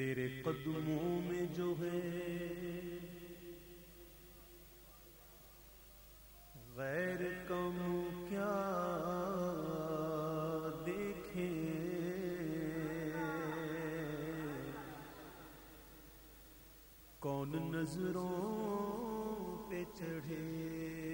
تیرے قدموں میں جو ہے۔ غیر کم کیا دیکھیں؟ کون نظروں پہ چڑھے؟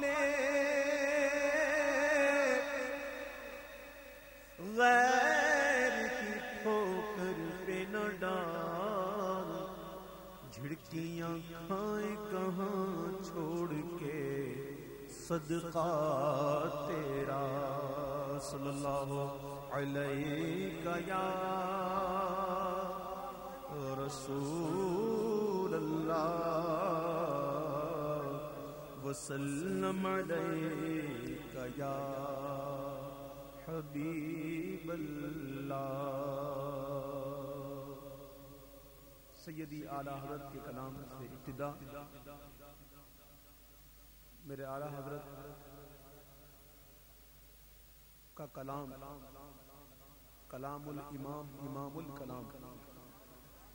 پہ پلے غیر کی ٹھوکر پہ نہ ڈال، جھڑکیاں کھائیں کہاں چھوڑ کے صدقہ تیرا۔ صلی اللہ علیہ یا رسول اللہ۔ وسلم علیہ یا حبیب اللہ۔ سیدی اعلی حضرت کے کلام سے ابتدا۔ میرے اعلی حضرت کا کلام کلام الامام، امام الکلام۔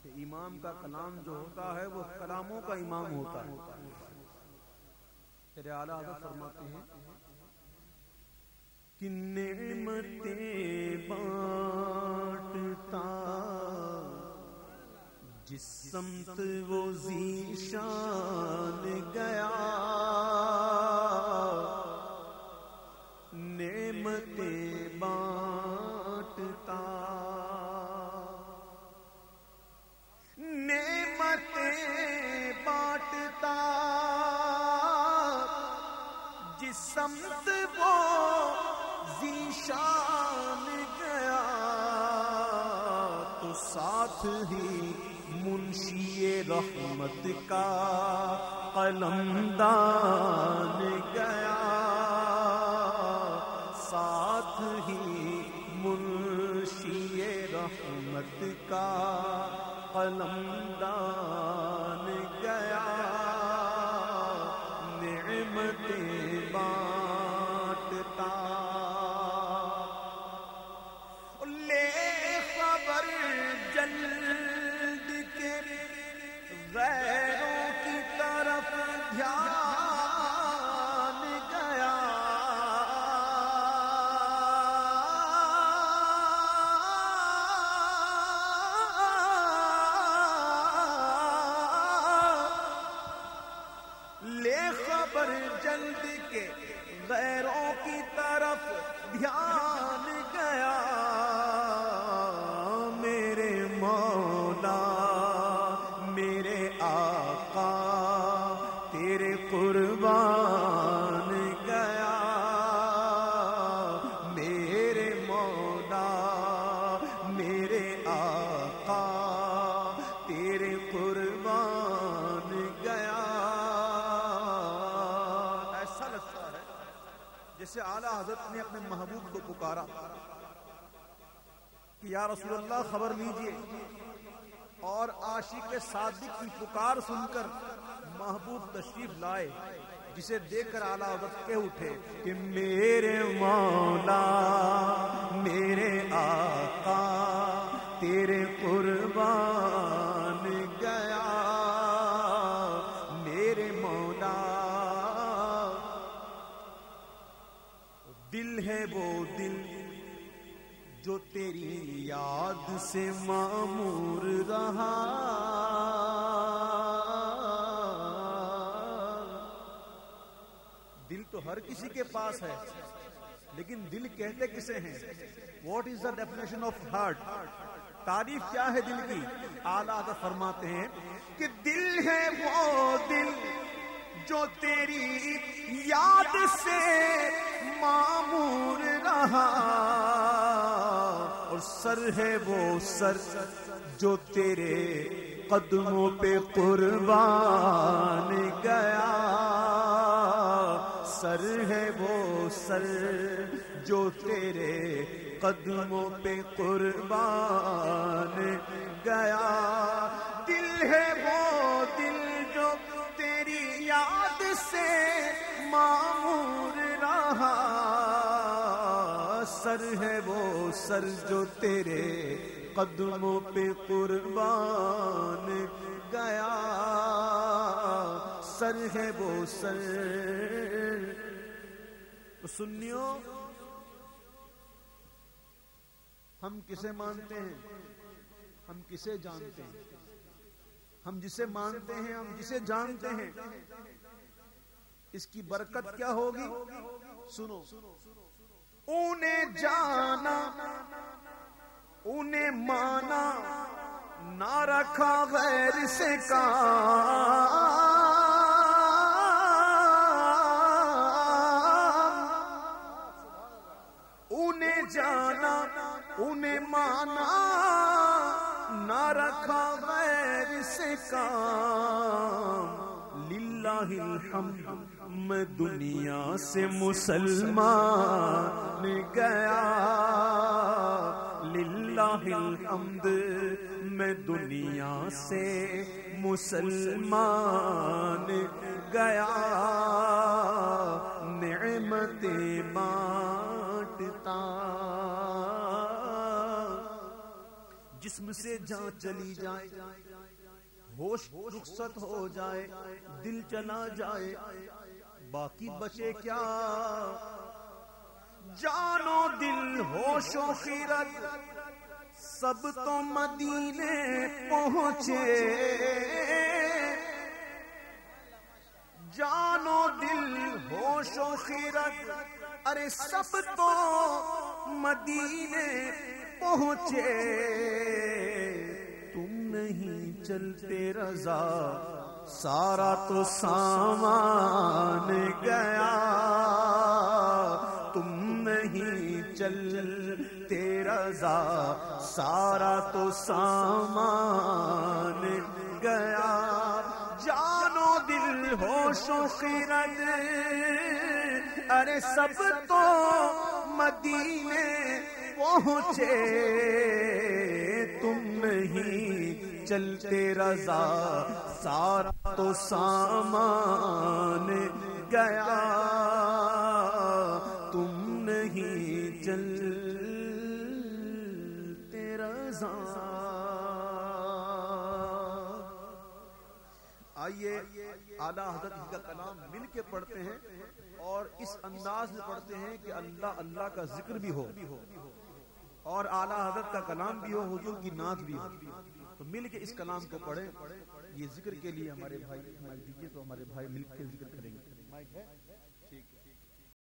امام کا کلام جو ہوتا ہے، وہ کلاموں کا امام ہوتا ہے۔ میرے اعلی حضرت فرماتے ہیں۔ کہ نعمتیں بانٹتا جس سمت وہ زیشان گیا۔ ساتھ ہی منشی رحمت کا قلم دان گیا۔ ساتھ ہی منشی رحمت کا قلم دان گیا۔ نعمتیں بانٹتا جیسے اعلی حضرت نے اپنے محبوب کو پکارا کہ یا رسول اللہ خبر لیجیے اور عاشق صادق کی پکار سن کر محبوب تشریف لائے، جسے دیکھ کر اعلی حضرت کہہ اٹھے کہ میرے مولا، میرے آقا، تیرے قربان ہے وہ دل جو تیری یاد سے معمور رہا۔ دل تو ہر کسی کے پاس ہے، لیکن دل کہتے کسے ہیں؟ What is the definition of heart تعریف کیا ہے دل کی؟ اعلیٰ فرماتے ہیں کہ دل ہے وہ دل جو تیری یاد سے اور سر ہے وہ سر جو تیرے قدموں پہ قربان گیا۔ سر ہے وہ سر جو تیرے قدموں پہ قربان گیا۔ دل ہے وہ دل جو تیری یاد سے معمور رہا۔ سر ہے وہ سر جو تیرے قدموں پہ قربان گیا۔ سر ہے وہ سر۔ سنیو، ہم کسے مانتے ہیں؟ ہم کسے جانتے ہیں؟ ہم جسے مانتے ہیں، ہم جسے جانتے ہیں۔ اس کی برکت کیا ہوگی؟ سنو۔ انہیں جانا انہیں مانا، نہ رکھا غیر سے کام۔ انہیں جانا انہیں مانا، نہ رکھا غیر سے کام۔ للہ الحمد۔ میں دنیا سے مسلمان گیا۔ للہ الحمد میں دنیا سے مسلمان گیا۔ نعمت بانٹتا۔ جسم سے جان چلی جائے۔ ہوش رخصت ہو جائے۔ دل چلا جائے۔ باقی بچے کیا؟ جانو دل ہوش و خیرت، سب تو مدینے پہنچے۔ جانو دل ہوش و خیرت، ارے سب تو مدینے پہنچے۔ تم نہیں چلتے رضا سارا تو سامان گیا۔ تم نہیں چلتے رضا، سارا تو سامان گیا۔ جانو دل ہوش و خیرت ارے سب تو مدینے پہنچے۔ تم نہیں چلتے رضا، سارا تو سامان گیا۔ تم نہیں چلتے رضا۔ آئیے اعلی حضرت کا کلام مل کے پڑھتے ہیں اور اس انداز میں پڑھتے ہیں کہ اللہ اللہ کا ذکر بھی ہو اور اعلی حضرت کا کلام بھی ہو، حضور کی نعت بھی ہو۔ تو مل کے اس کلام کو پڑھیں۔ یہ ذکر کے لیے ہمارے بھائی دیجیے تو ہمارے بھائی مل کے ذکر کریں گے۔